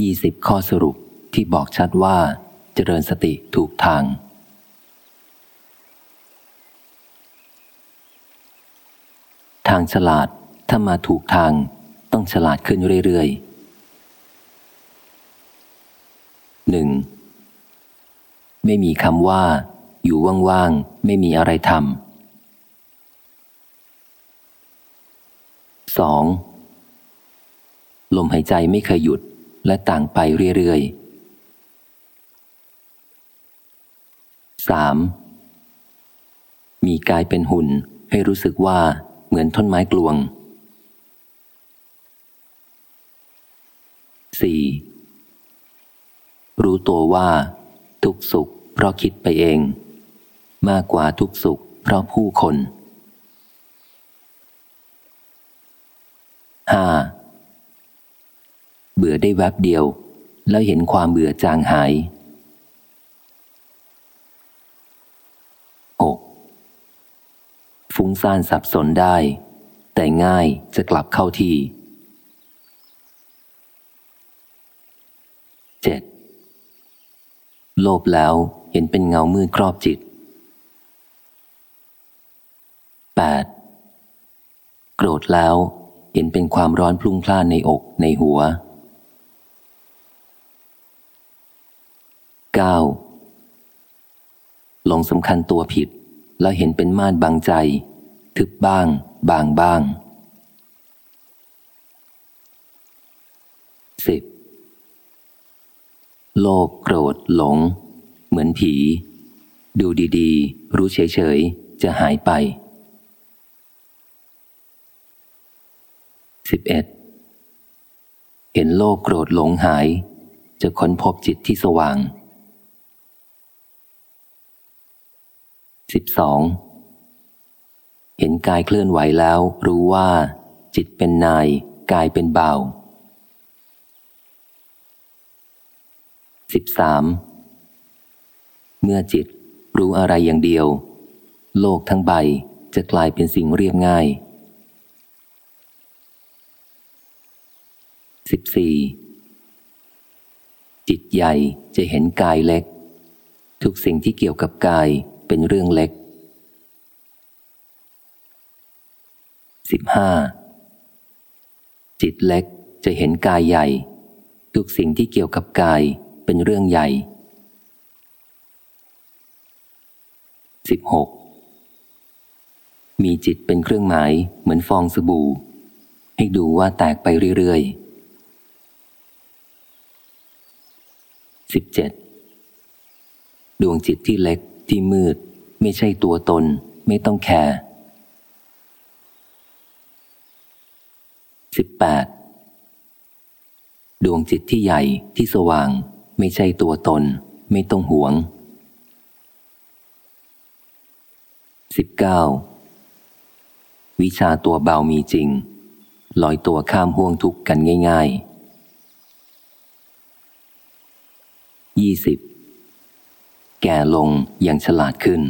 20 ข้อสรุปที่บอกชัดว่าเจริญสติถูกทาง ทางฉลาดถ้ามาถูกทางต้องฉลาดขึ้นเรื่อยๆหนึ่งไม่มีคำว่า อยู่ว่างๆ ไม่มีอะไรทำสองลมหายใจไม่เคยหยุด และต่างไปเรื่อยๆ 3. มีกายเป็นหุ่นให้รู้สึกว่าเหมือนท่อนไม้กลวง 4. รู้ตัวว่า ทุกสุขเพราะคิดไปเอง มากกว่าทุกสุขเพราะผู้คน 5. เบื่อได้แวบเดียว แล้วเห็นความเบื่อจางหาย 6. ฟุ้งซ่านสับสนได้ แต่ง่ายจะกลับเข้าที่ 7. โลภแล้วเห็นเป็นเงามืดครอบจิต 8. โกรธแล้วเห็นเป็นความร้อนพลุ่งพล่านในอกในหัว 9. ลงสำคัญตัวผิด แล้วเห็นเป็นม่านบางใจ ทึบบ้าง บางบ้าง 10. โลภโกรธหลง เหมือนผี ดูดีๆ รู้เฉยๆ จะหายไป 11. เห็นโลกโกรธหลงหาย จะค้นพบจิตที่สว่าง 12. เห็นกายเคลื่อนไหวแล้วรู้ว่า จิตเป็นนาย กายเป็นเบา 13. เมื่อจิตรู้อะไรอย่างเดียว โลกทั้งใบจะกลายเป็นสิ่งเรียบง่าย 14. จิตใหญ่จะเห็นกายเล็ก ทุกสิ่งที่เกี่ยวกับกาย เป็นเรื่องเล็ก 15. จิตเล็กจะเห็นกายใหญ่ ทุกสิ่งที่เกี่ยวกับกายเป็นเรื่องใหญ่ 16. มีจิตเป็นเครื่องหมายเหมือนฟองสบู่ ให้ดูว่าแตกไปเรื่อยๆ 17. ดวงจิตที่เล็ก ที่มืด ไม่ใช่ตัวตน ไม่ต้องแคร์ 18. ดวงจิตที่ใหญ่ที่สว่าง ไม่ใช่ตัวตน ไม่ต้องหวง 19. วิชาตัวเบามีจริง ลอยตัวข้ามห่วงทุกข์กันง่ายๆยี่สิบ แก่ลงอย่างฉลาดขึ้น